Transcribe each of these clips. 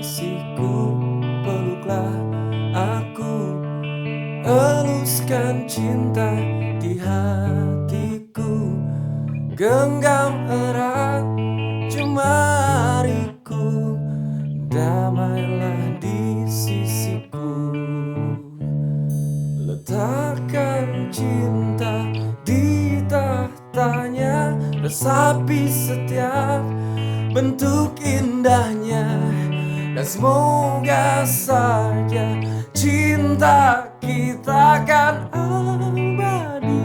Kekasihku peluklah aku. Eluskan cinta di hatiku. Genggam erat jemariku. Damailah di sisiku. Letakkan cinta di tahtanya. Resapi setiap bentuk indahnya Dan semoga saja cinta kita akan abadi.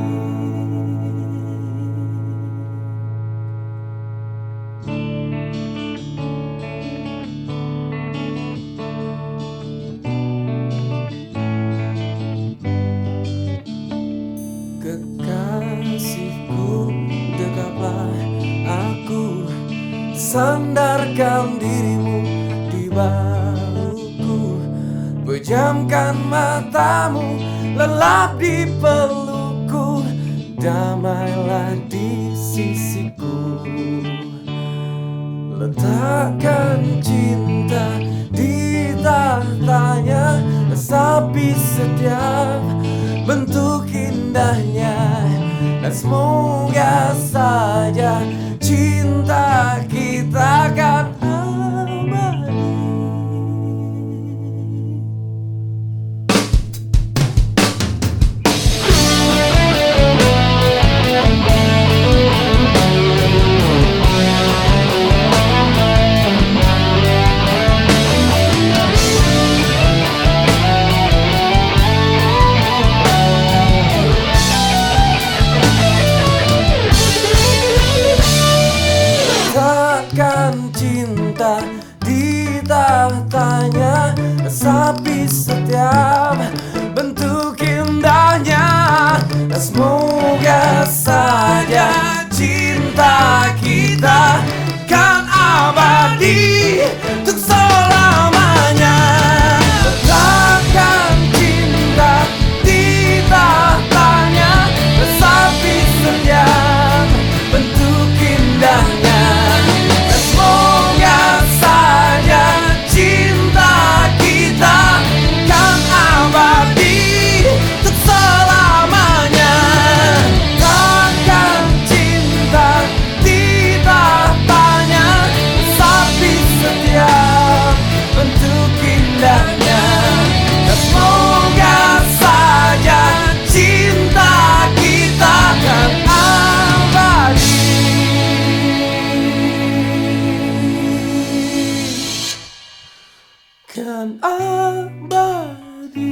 Kekasihku dekaplah aku Sandarkan dirimu di bahuku Pejamkan matamu Lelap di pelukku Damailah di sisiku. Letakkan cinta di tahtanya Resapi setiap bentuk indahnya. Dan semoga saja Letakkan cinta di tahtanya. Resapi setiap bentuk indahnya. Dan Kan abadi